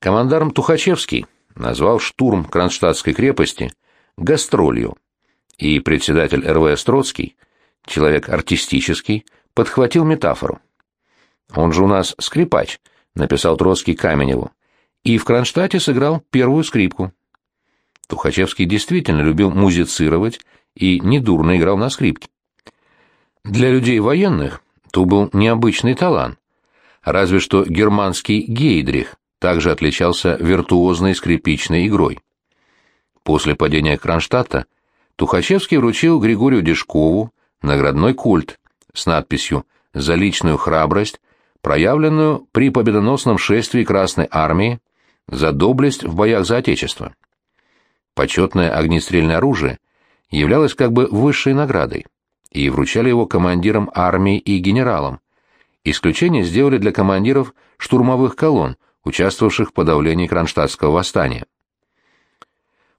Командарм Тухачевский назвал штурм Кронштадтской крепости гастролью, и председатель РВС Троцкий, человек артистический, подхватил метафору. «Он же у нас скрипач», — написал Троцкий Каменеву, и в Кронштадте сыграл первую скрипку. Тухачевский действительно любил музицировать и недурно играл на скрипке. Для людей военных то был необычный талант, разве что германский Гейдрих также отличался виртуозной скрипичной игрой. После падения Кронштадта Тухачевский вручил Григорию Дежкову наградной культ с надписью «За личную храбрость, проявленную при победоносном шествии Красной Армии, за доблесть в боях за Отечество». Почетное огнестрельное оружие являлось как бы высшей наградой, и вручали его командирам армии и генералам. Исключение сделали для командиров штурмовых колонн, участвовавших в подавлении Кронштадтского восстания.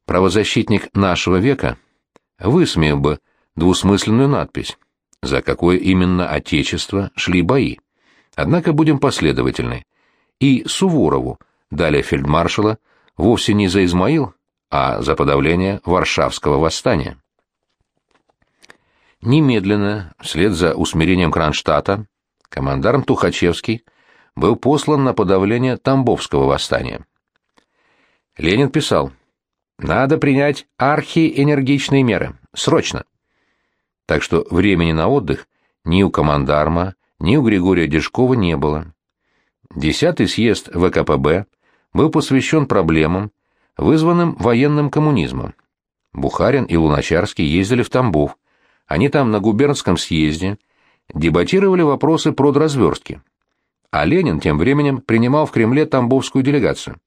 Правозащитник нашего века высмеял бы двусмысленную надпись, за какое именно отечество шли бои. Однако будем последовательны. И Суворову, далее фельдмаршала, вовсе не за Измаил, а за подавление Варшавского восстания. Немедленно, вслед за усмирением Кронштадта, командарм Тухачевский был послан на подавление Тамбовского восстания. Ленин писал, «Надо принять архиэнергичные меры, срочно». Так что времени на отдых ни у командарма, ни у Григория Дежкова не было. Десятый съезд ВКПБ был посвящен проблемам, вызванным военным коммунизмом. Бухарин и Луначарский ездили в Тамбов. Они там на губернском съезде дебатировали вопросы продразверстки. А Ленин тем временем принимал в Кремле тамбовскую делегацию.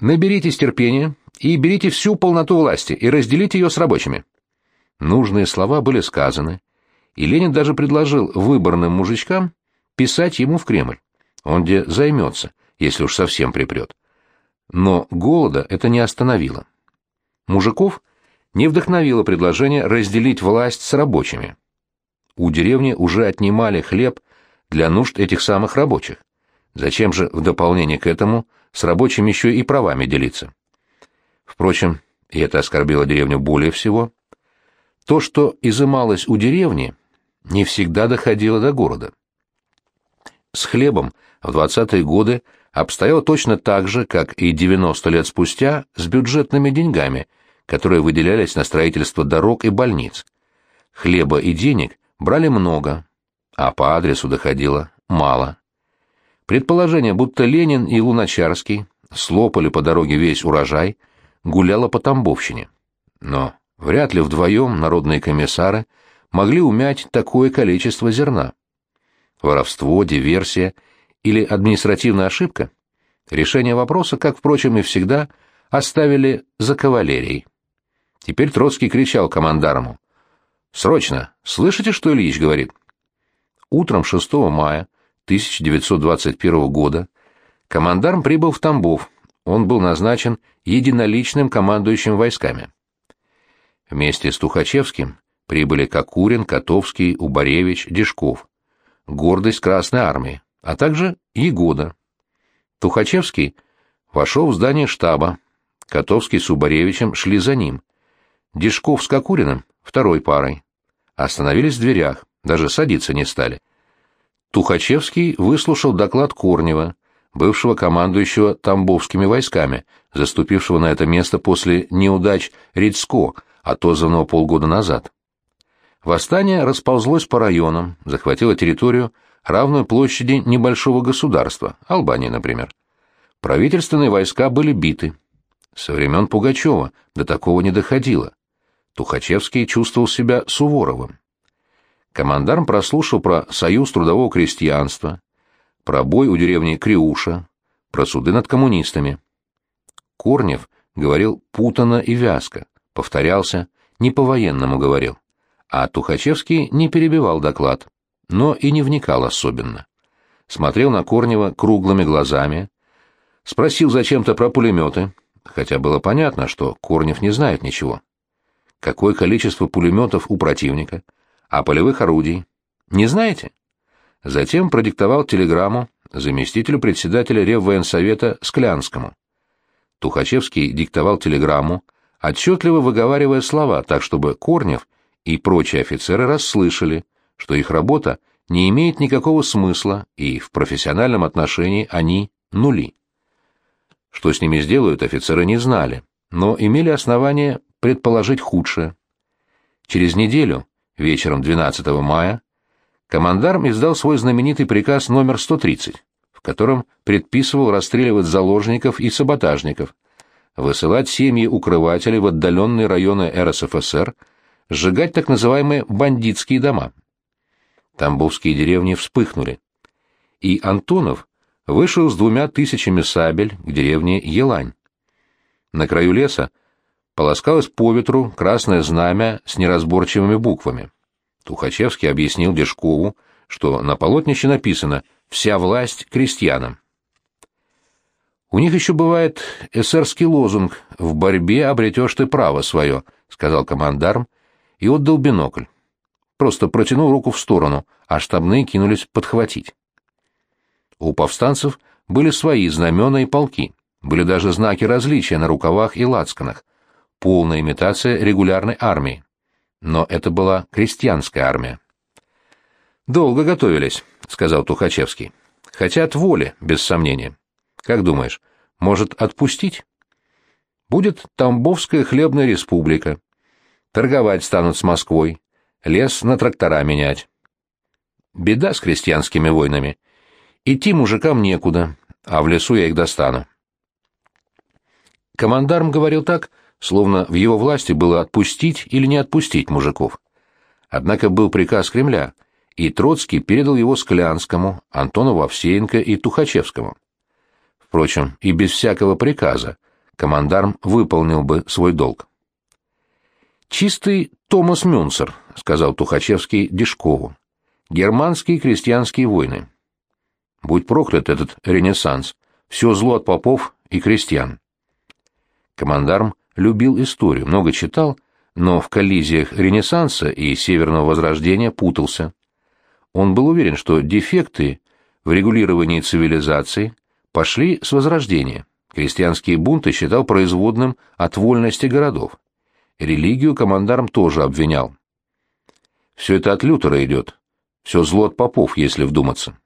Наберитесь терпения и берите всю полноту власти и разделите ее с рабочими. Нужные слова были сказаны, и Ленин даже предложил выборным мужичкам писать ему в Кремль. Он где займется, если уж совсем припрет. Но голода это не остановило. Мужиков не вдохновило предложение разделить власть с рабочими. У деревни уже отнимали хлеб для нужд этих самых рабочих. Зачем же в дополнение к этому с рабочими еще и правами делиться? Впрочем, и это оскорбило деревню более всего, то, что изымалось у деревни, не всегда доходило до города. С хлебом в 20-е годы обстояло точно так же, как и 90 лет спустя с бюджетными деньгами, которые выделялись на строительство дорог и больниц. Хлеба и денег брали много, а по адресу доходило мало. Предположение, будто Ленин и Луначарский слопали по дороге весь урожай, гуляло по Тамбовщине. Но вряд ли вдвоем народные комиссары могли умять такое количество зерна. Воровство, диверсия — или административная ошибка? Решение вопроса, как, впрочем, и всегда, оставили за кавалерией. Теперь Троцкий кричал командарму. «Срочно! Слышите, что Ильич говорит?» Утром 6 мая 1921 года командарм прибыл в Тамбов. Он был назначен единоличным командующим войсками. Вместе с Тухачевским прибыли Кокурин, Котовский, Убаревич, Дежков. Гордость Красной Армии а также Егода. Тухачевский вошел в здание штаба, Котовский с Убаревичем шли за ним. Дежков с Кокуриным второй парой. Остановились в дверях, даже садиться не стали. Тухачевский выслушал доклад Корнева, бывшего командующего Тамбовскими войсками, заступившего на это место после неудач Рицко, отозванного полгода назад. Восстание расползлось по районам, захватило территорию, равную площади небольшого государства, Албании, например. Правительственные войска были биты. Со времен Пугачева до такого не доходило. Тухачевский чувствовал себя Суворовым. Командарм прослушал про союз трудового крестьянства, про бой у деревни Криуша, про суды над коммунистами. Корнев говорил путано и вязко, повторялся, не по-военному говорил. А Тухачевский не перебивал доклад но и не вникал особенно. Смотрел на Корнева круглыми глазами, спросил зачем-то про пулеметы, хотя было понятно, что Корнев не знает ничего. Какое количество пулеметов у противника, а полевых орудий? Не знаете? Затем продиктовал телеграмму заместителю председателя Реввоенсовета Склянскому. Тухачевский диктовал телеграмму, отчетливо выговаривая слова, так чтобы Корнев и прочие офицеры расслышали, что их работа не имеет никакого смысла, и в профессиональном отношении они нули. Что с ними сделают, офицеры не знали, но имели основания предположить худшее. Через неделю, вечером 12 мая, командарм издал свой знаменитый приказ номер 130, в котором предписывал расстреливать заложников и саботажников, высылать семьи укрывателей в отдаленные районы РСФСР, сжигать так называемые бандитские дома. Тамбовские деревни вспыхнули. И Антонов вышел с двумя тысячами сабель к деревне Елань. На краю леса полоскалось по ветру красное знамя с неразборчивыми буквами. Тухачевский объяснил Дежкову, что на полотнище написано «Вся власть крестьянам». «У них еще бывает эсерский лозунг «В борьбе обретешь ты право свое», — сказал командарм и отдал бинокль. Просто протянул руку в сторону, а штабные кинулись подхватить. У повстанцев были свои знамена и полки, были даже знаки различия на рукавах и лацканах, полная имитация регулярной армии. Но это была крестьянская армия. «Долго готовились», — сказал Тухачевский. «Хотят воли, без сомнения. Как думаешь, может отпустить?» «Будет Тамбовская хлебная республика. Торговать станут с Москвой, лес на трактора менять. Беда с крестьянскими войнами. Идти мужикам некуда, а в лесу я их достану. Командарм говорил так, словно в его власти было отпустить или не отпустить мужиков. Однако был приказ Кремля, и Троцкий передал его Склянскому, Антонову Овсеенко и Тухачевскому. Впрочем, и без всякого приказа командарм выполнил бы свой долг. «Чистый Томас Мюнцер», — сказал Тухачевский Дешкову. «Германские крестьянские войны». Будь проклят этот ренессанс, все зло от попов и крестьян. Командарм любил историю, много читал, но в коллизиях Ренессанса и Северного Возрождения путался. Он был уверен, что дефекты в регулировании цивилизации пошли с Возрождения. Крестьянские бунты считал производным от вольности городов. Религию командарм тоже обвинял. Все это от Лютера идет. Все зло от попов, если вдуматься.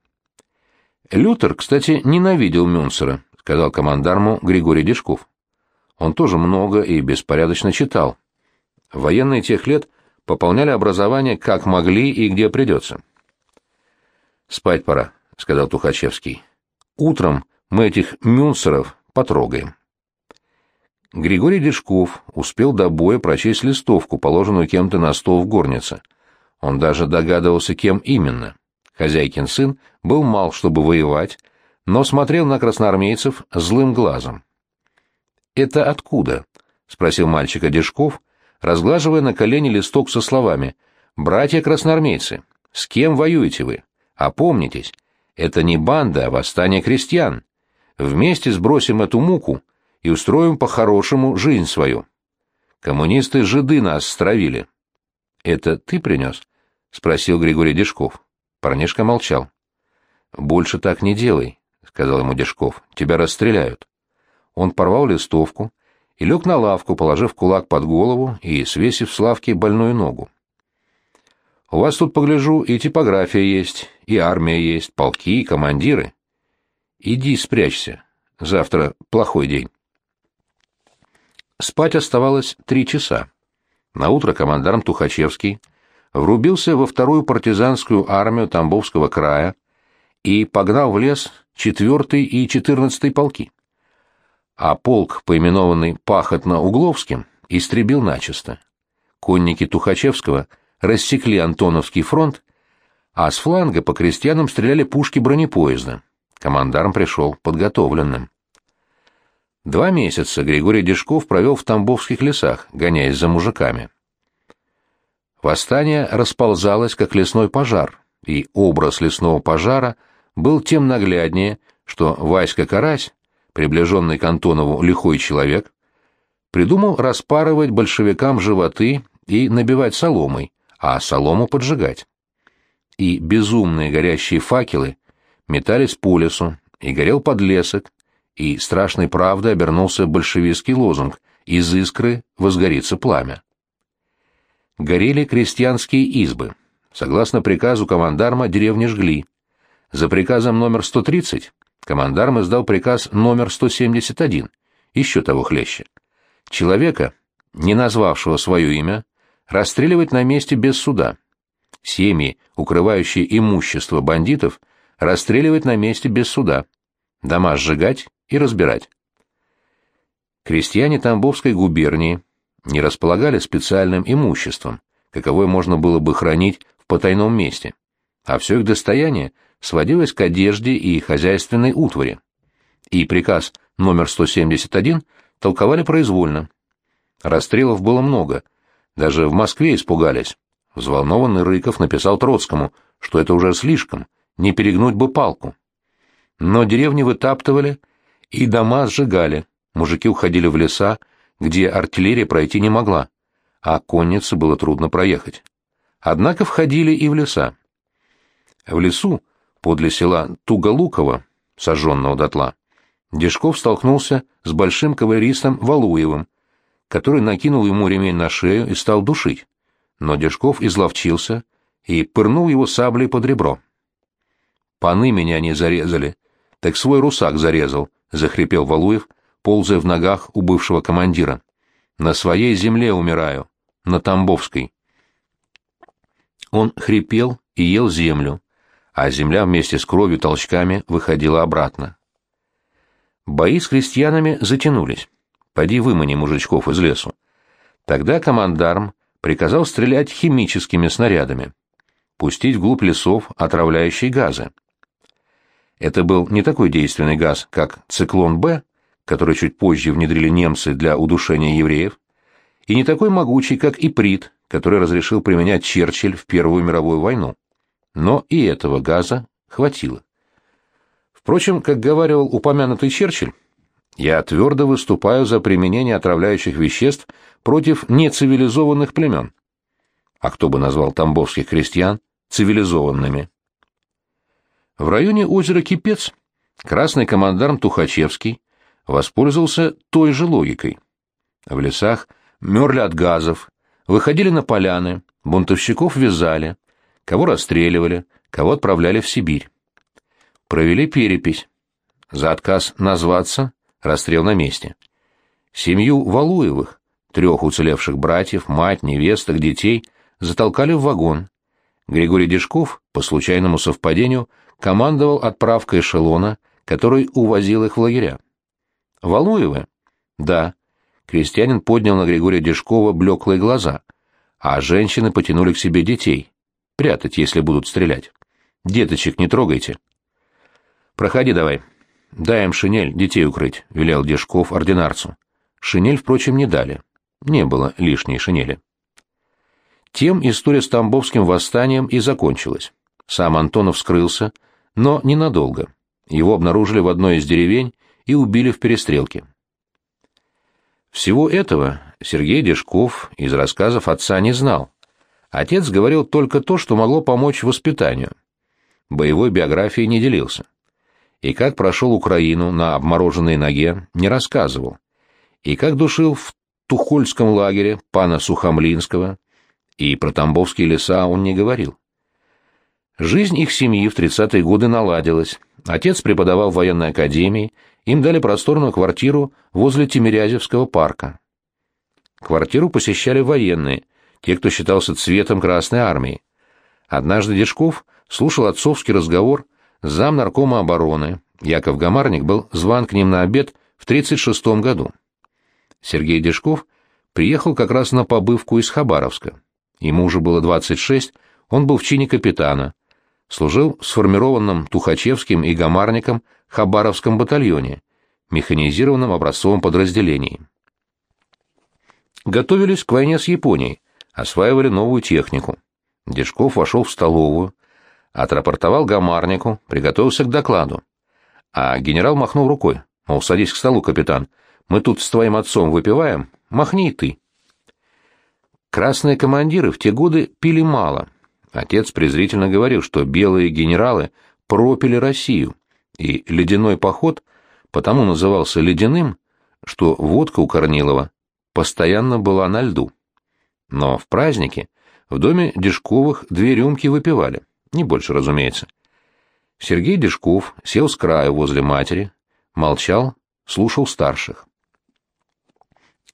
Лютер, кстати, ненавидел Мюнцера, сказал командарму Григорий Дежков. Он тоже много и беспорядочно читал. Военные тех лет пополняли образование как могли и где придется. «Спать пора», — сказал Тухачевский. «Утром мы этих Мюнцеров потрогаем». Григорий Дежков успел до боя прочесть листовку, положенную кем-то на стол в горнице. Он даже догадывался, кем именно. Хозяйкин сын был мал, чтобы воевать, но смотрел на красноармейцев злым глазом. «Это откуда?» — спросил мальчика Дежков, разглаживая на колени листок со словами «Братья-красноармейцы, с кем воюете вы? Опомнитесь, это не банда, а восстание крестьян. Вместе сбросим эту муку и устроим по-хорошему жизнь свою. Коммунисты-жиды нас стравили». «Это ты принес?» — спросил Григорий Дежков. Парнишка молчал. «Больше так не делай», — сказал ему Дежков. «Тебя расстреляют». Он порвал листовку и лег на лавку, положив кулак под голову и свесив с лавки больную ногу. «У вас тут, погляжу, и типография есть, и армия есть, полки, и командиры. Иди спрячься. Завтра плохой день». Спать оставалось три часа. Наутро командарм Тухачевский врубился во вторую партизанскую армию Тамбовского края и погнал в лес четвертый и четырнадцатый полки. А полк, поименованный Пахотно-Угловским, истребил начисто. Конники Тухачевского рассекли Антоновский фронт, а с фланга по крестьянам стреляли пушки бронепоезда. Командарм пришел подготовленным. Два месяца Григорий Дежков провел в Тамбовских лесах, гоняясь за мужиками. Восстание расползалось, как лесной пожар, и образ лесного пожара был тем нагляднее, что Васька Карась, приближенный к Антонову лихой человек, придумал распарывать большевикам животы и набивать соломой, а солому поджигать. И безумные горящие факелы метались по лесу, и горел подлесок, и страшной правдой обернулся большевистский лозунг «Из искры возгорится пламя». Горели крестьянские избы. Согласно приказу командарма деревни жгли. За приказом номер 130 командарм издал приказ номер 171, еще того хлеще. Человека, не назвавшего свое имя, расстреливать на месте без суда. Семьи, укрывающие имущество бандитов, расстреливать на месте без суда. Дома сжигать и разбирать. Крестьяне Тамбовской губернии не располагали специальным имуществом, каковое можно было бы хранить в потайном месте, а все их достояние сводилось к одежде и хозяйственной утвари. И приказ номер 171 толковали произвольно. Расстрелов было много, даже в Москве испугались. Взволнованный Рыков написал Троцкому, что это уже слишком, не перегнуть бы палку. Но деревни вытаптывали и дома сжигали, мужики уходили в леса, где артиллерия пройти не могла, а коннице было трудно проехать. Однако входили и в леса. В лесу, подле села Туголуково, сожженного дотла, Дежков столкнулся с большим кавалеристом Валуевым, который накинул ему ремень на шею и стал душить. Но Дежков изловчился и пырнул его саблей под ребро. «Паны меня не зарезали, так свой русак зарезал», — захрипел Валуев, ползая в ногах у бывшего командира. «На своей земле умираю, на Тамбовской». Он хрипел и ел землю, а земля вместе с кровью толчками выходила обратно. Бои с крестьянами затянулись. Поди вымани мужичков из лесу. Тогда командарм приказал стрелять химическими снарядами, пустить вглубь лесов отравляющие газы. Это был не такой действенный газ, как «Циклон-Б», который чуть позже внедрили немцы для удушения евреев, и не такой могучий, как иприт, который разрешил применять Черчилль в Первую мировую войну. Но и этого газа хватило. Впрочем, как говаривал упомянутый Черчилль, я твердо выступаю за применение отравляющих веществ против нецивилизованных племен. А кто бы назвал тамбовских крестьян цивилизованными? В районе озера Кипец красный командарм Тухачевский воспользовался той же логикой. В лесах мерли от газов, выходили на поляны, бунтовщиков вязали, кого расстреливали, кого отправляли в Сибирь. Провели перепись. За отказ назваться расстрел на месте. Семью Валуевых, трех уцелевших братьев, мать, невесток, детей, затолкали в вагон. Григорий Дежков, по случайному совпадению, командовал отправкой эшелона, который увозил их в лагеря. Валуевы? Да. Крестьянин поднял на Григория Дежкова блеклые глаза, а женщины потянули к себе детей. Прятать, если будут стрелять. Деточек не трогайте. Проходи давай, «Дай им шинель, детей укрыть», — велел Дежков ординарцу. Шинель, впрочем, не дали. Не было лишней шинели. Тем история с Тамбовским восстанием и закончилась. Сам Антонов скрылся, но ненадолго. Его обнаружили в одной из деревень и убили в перестрелке. Всего этого Сергей Дежков из рассказов отца не знал. Отец говорил только то, что могло помочь воспитанию. Боевой биографией не делился и как прошел Украину на обмороженной ноге, не рассказывал, и как душил в Тухольском лагере пана Сухомлинского, и про Тамбовские леса он не говорил. Жизнь их семьи в 30-е годы наладилась. Отец преподавал в военной академии, им дали просторную квартиру возле Тимирязевского парка. Квартиру посещали военные, те, кто считался цветом Красной Армии. Однажды Дежков слушал отцовский разговор зам наркома обороны Яков Гамарник был зван к ним на обед в 1936 году. Сергей Дежков приехал как раз на побывку из Хабаровска. Ему уже было 26, он был в чине капитана, служил в сформированном Тухачевским и Гамарником Хабаровском батальоне, механизированном образцовом подразделении. Готовились к войне с Японией, осваивали новую технику. Дежков вошел в столовую, отрапортовал гамарнику, приготовился к докладу. А генерал махнул рукой, мол, садись к столу, капитан, мы тут с твоим отцом выпиваем, махни и ты. Красные командиры в те годы пили мало. Отец презрительно говорил, что белые генералы пропили Россию, и ледяной поход потому назывался ледяным, что водка у Корнилова постоянно была на льду. Но в праздники в доме Дежковых две рюмки выпивали, не больше, разумеется. Сергей Дежков сел с краю возле матери, молчал, слушал старших.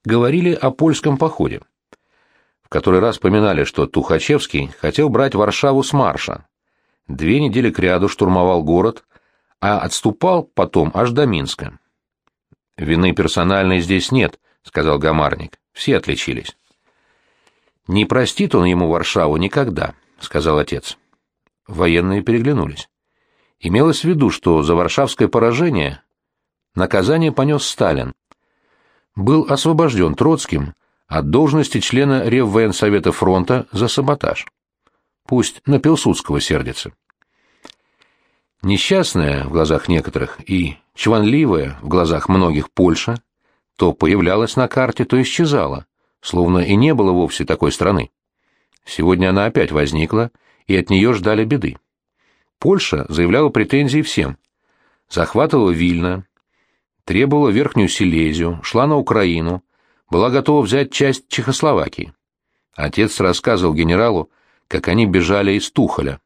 Говорили о польском походе. В который раз поминали, что Тухачевский хотел брать Варшаву с марша. Две недели кряду штурмовал город, а отступал потом аж до Минска. «Вины персональной здесь нет», — сказал Гамарник. «Все отличились». «Не простит он ему Варшаву никогда», — сказал отец. Военные переглянулись. Имелось в виду, что за варшавское поражение наказание понес Сталин. Был освобожден Троцким от должности члена Реввоенсовета фронта за саботаж. Пусть на Пилсудского сердится. Несчастная в глазах некоторых и чванливая в глазах многих Польша то появлялась на карте, то исчезала, словно и не было вовсе такой страны. Сегодня она опять возникла, и от нее ждали беды. Польша заявляла претензии всем. Захватывала Вильно, требовала Верхнюю Силезию, шла на Украину, была готова взять часть Чехословакии. Отец рассказывал генералу, как они бежали из Тухоля.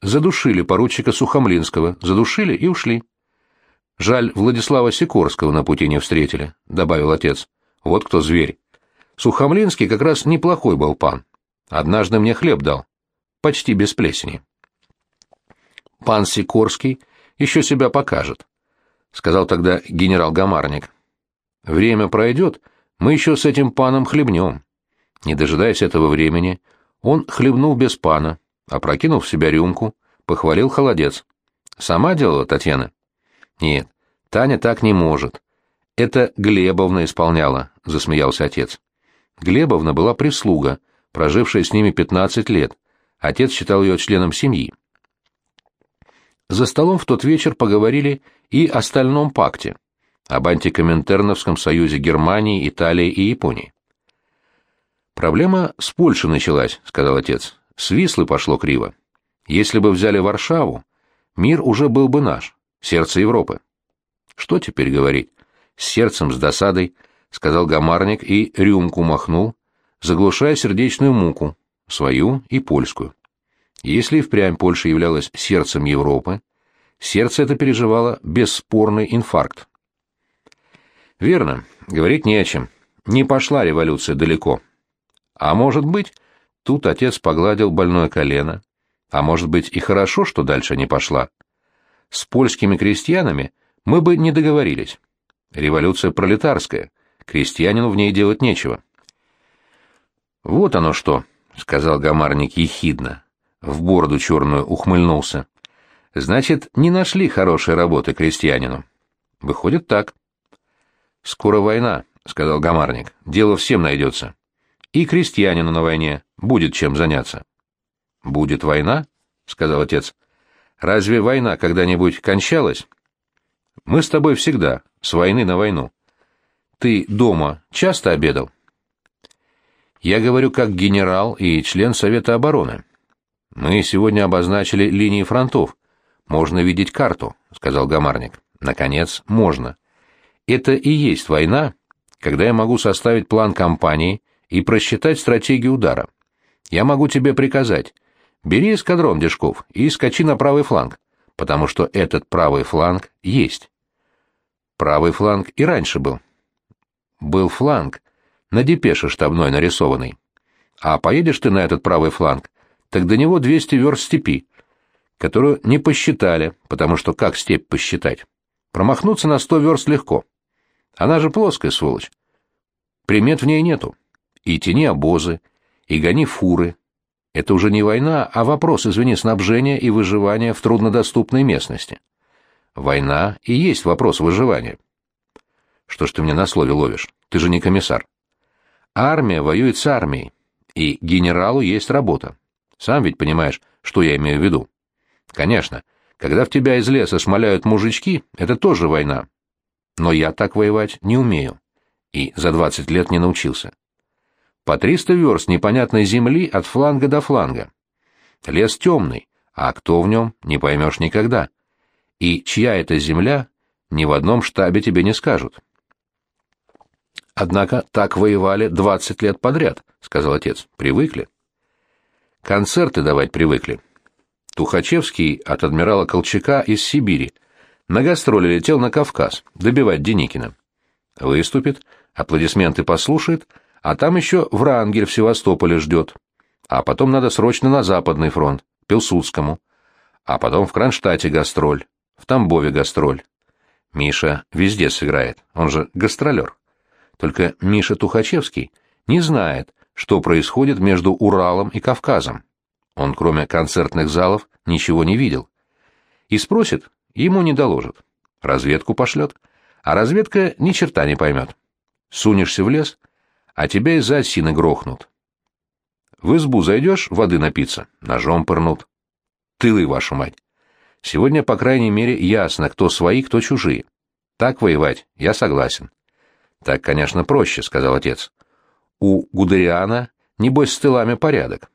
Задушили поручика Сухомлинского, задушили и ушли. Жаль, Владислава Сикорского на пути не встретили, — добавил отец. Вот кто зверь. Сухомлинский как раз неплохой был пан. Однажды мне хлеб дал. Почти без плесени. Пан Сикорский еще себя покажет, — сказал тогда генерал Гамарник. Время пройдет, мы еще с этим паном хлебнем. Не дожидаясь этого времени, он хлебнул без пана, опрокинул в себя рюмку, похвалил холодец. «Сама делала Татьяна?» «Нет, Таня так не может. Это Глебовна исполняла», — засмеялся отец. Глебовна была прислуга, прожившая с ними 15 лет. Отец считал ее членом семьи. За столом в тот вечер поговорили и о стальном пакте, об антикоминтерновском союзе Германии, Италии и Японии. «Проблема с Польшей началась», — сказал отец. «С Вислы пошло криво. Если бы взяли Варшаву, мир уже был бы наш, сердце Европы». «Что теперь говорить? С сердцем, с досадой», — сказал Гамарник и рюмку махнул, заглушая сердечную муку, свою и польскую. Если впрямь Польша являлась сердцем Европы, сердце это переживало бесспорный инфаркт. Верно, говорить не о чем. Не пошла революция далеко. А может быть, тут отец погладил больное колено, а может быть и хорошо, что дальше не пошла. С польскими крестьянами мы бы не договорились. Революция пролетарская, крестьянину в ней делать нечего. «Вот оно что», — сказал Гамарник ехидно, в бороду черную ухмыльнулся. «Значит, не нашли хорошей работы крестьянину». «Выходит так». «Скоро война», — сказал Гамарник, — «дело всем найдется». «И крестьянину на войне будет чем заняться». «Будет война?» — сказал отец. «Разве война когда-нибудь кончалась?» «Мы с тобой всегда, с войны на войну. Ты дома часто обедал?» Я говорю как генерал и член Совета обороны. Мы сегодня обозначили линии фронтов. Можно видеть карту, сказал Гамарник. Наконец, можно. Это и есть война, когда я могу составить план кампании и просчитать стратегию удара. Я могу тебе приказать: бери эскадрон Дежков и скачи на правый фланг, потому что этот правый фланг есть. Правый фланг и раньше был. Был фланг, на депеше штабной нарисованный. А поедешь ты на этот правый фланг, так до него 200 верст степи, которую не посчитали, потому что как степь посчитать? Промахнуться на 100 верст легко. Она же плоская, сволочь. Примет в ней нету. И тяни обозы, и гони фуры. Это уже не война, а вопрос, извини, снабжения и выживания в труднодоступной местности. Война и есть вопрос выживания. Что ж ты мне на слове ловишь? Ты же не комиссар. Армия воюет с армией, и генералу есть работа. Сам ведь понимаешь, что я имею в виду. Конечно, когда в тебя из леса шмаляют мужички, это тоже война. Но я так воевать не умею. И за двадцать лет не научился. По триста верст непонятной земли от фланга до фланга. Лес темный, а кто в нем, не поймешь никогда. И чья это земля, ни в одном штабе тебе не скажут. Однако так воевали двадцать лет подряд, сказал отец. Привыкли. Концерты давать привыкли. Тухачевский от адмирала Колчака из Сибири на гастроли летел на Кавказ добивать Деникина. Выступит, аплодисменты послушает, а там еще Врангель в Севастополе ждет. А потом надо срочно на Западный фронт, Пилсудскому. А потом в Кронштадте гастроль, в Тамбове гастроль. Миша везде сыграет, он же гастролер. Только Миша Тухачевский не знает, что происходит между Уралом и Кавказом. Он, кроме концертных залов, ничего не видел. И спросит, ему не доложат. Разведку пошлет, а разведка ни черта не поймет. Сунешься в лес, а тебя из-за осины грохнут. В избу зайдешь воды напиться, ножом пырнут. Тылы, вашу мать. Сегодня, по крайней мере, ясно, кто свои, кто чужие. Так воевать, я согласен. Так, конечно, проще, сказал отец. У Гудериана, небось, с тылами порядок.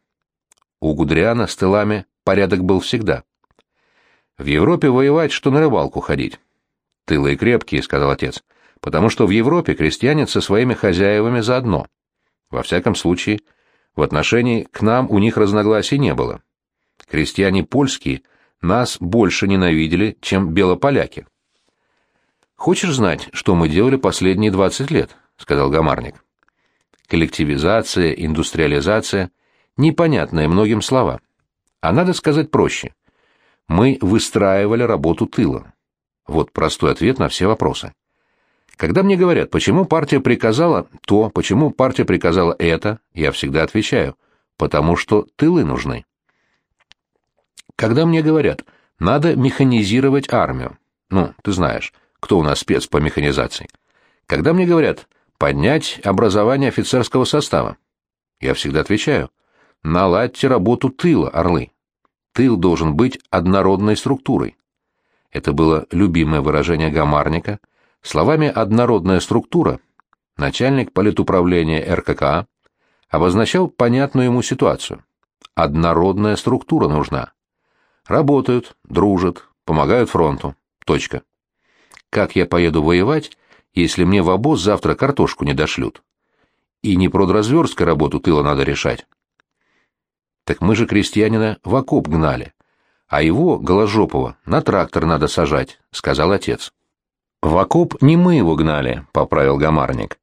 У Гудериана с тылами порядок был всегда. В Европе воевать, что на рыбалку ходить. Тылы крепкие, сказал отец, потому что в Европе крестьяне со своими хозяевами заодно. Во всяком случае, в отношении к нам у них разногласий не было. Крестьяне польские нас больше ненавидели, чем белополяки. «Хочешь знать, что мы делали последние 20 лет?» — сказал Гамарник. Коллективизация, индустриализация — непонятные многим слова. А надо сказать проще. Мы выстраивали работу тыла. Вот простой ответ на все вопросы. Когда мне говорят, почему партия приказала то, почему партия приказала это, я всегда отвечаю, потому что тылы нужны. Когда мне говорят, надо механизировать армию, ну, ты знаешь, кто у нас спец по механизации. Когда мне говорят поднять образование офицерского состава, я всегда отвечаю, наладьте работу тыла, орлы. Тыл должен быть однородной структурой. Это было любимое выражение Гамарника. Словами «однородная структура» начальник политуправления РККА обозначал понятную ему ситуацию. Однородная структура нужна. Работают, дружат, помогают фронту. Точка. Как я поеду воевать, если мне в обоз завтра картошку не дошлют? И не продразверстка работу тыла надо решать. Так мы же крестьянина в окоп гнали, а его, Голожопова, на трактор надо сажать, — сказал отец. В окоп не мы его гнали, — поправил Гамарник.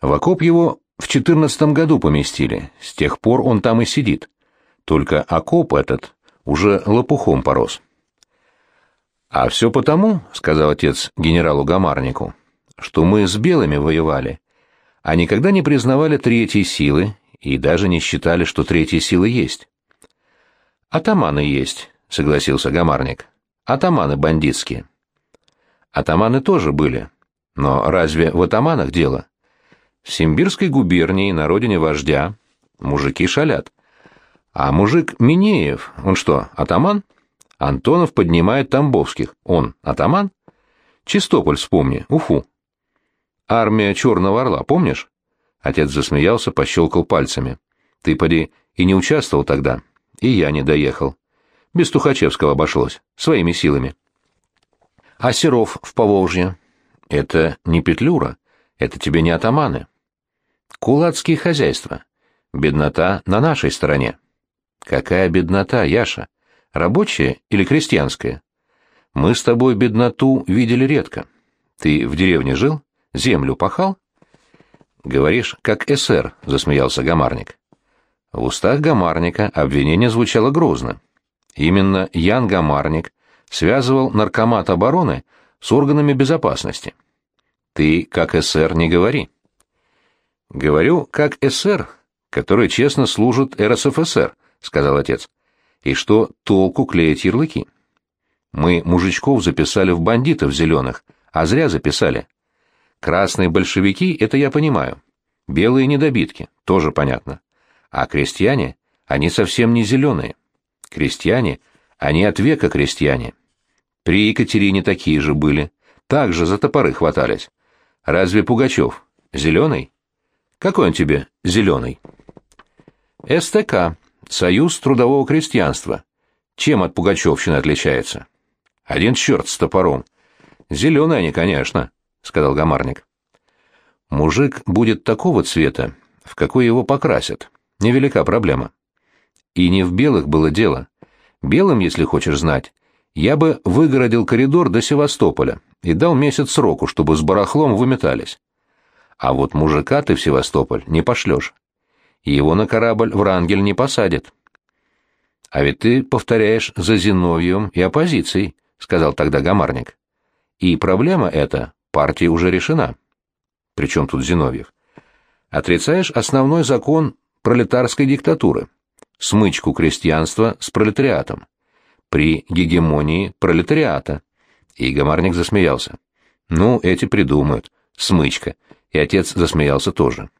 В окоп его в четырнадцатом году поместили, с тех пор он там и сидит. Только окоп этот уже лопухом порос. «А все потому, — сказал отец генералу Гамарнику, — что мы с белыми воевали, а никогда не признавали третьей силы и даже не считали, что третья сила есть». «Атаманы есть», — согласился Гамарник. «Атаманы бандитские». «Атаманы тоже были. Но разве в атаманах дело? В Симбирской губернии, на родине вождя, мужики шалят. А мужик Минеев, он что, атаман?» Антонов поднимает Тамбовских. Он атаман? Чистополь вспомни, Уфу. Армия Черного Орла, помнишь? Отец засмеялся, пощелкал пальцами. Ты, поди, и не участвовал тогда. И я не доехал. Без Тухачевского обошлось. Своими силами. А Серов в Поволжье? Это не Петлюра. Это тебе не атаманы. Кулацкие хозяйства. Беднота на нашей стороне. Какая беднота, Яша? Рабочая или крестьянская? Мы с тобой бедноту видели редко. Ты в деревне жил? Землю пахал? Говоришь, как эсер, засмеялся Гамарник. В устах Гамарника обвинение звучало грозно. Именно Ян Гамарник связывал наркомат обороны с органами безопасности. Ты, как эсер, не говори. Говорю, как эсер, который честно служит РСФСР, сказал отец. И что толку клеить ярлыки? Мы мужичков записали в бандитов зеленых, а зря записали. Красные большевики — это я понимаю. Белые недобитки — тоже понятно. А крестьяне, они совсем не зеленые. Крестьяне, они от века крестьяне. При Екатерине такие же были, так же за топоры хватались. Разве Пугачев зеленый? Какой он тебе зеленый? СТК, Союз трудового крестьянства. чем от пугачевщины отличается? Один черт с топором. Зеленые они, конечно, — сказал Гамарник. Мужик будет такого цвета, в какой его покрасят. Невелика проблема. И не в белых было дело. Белым, если хочешь знать, я бы выгородил коридор до Севастополя и дал месяц сроку, чтобы с барахлом выметались. А вот мужика ты в Севастополь не пошлешь. Его на корабль в Рангель не посадят. А ведь ты повторяешь за Зиновьевым и оппозицией, сказал тогда Гамарник. И проблема эта партии уже решена. Причем тут Зиновьев? Отрицаешь основной закон пролетарской диктатуры – смычку крестьянства с пролетариатом. При гегемонии пролетариата. И Гамарник засмеялся. Ну, эти придумают. Смычка. И отец засмеялся тоже.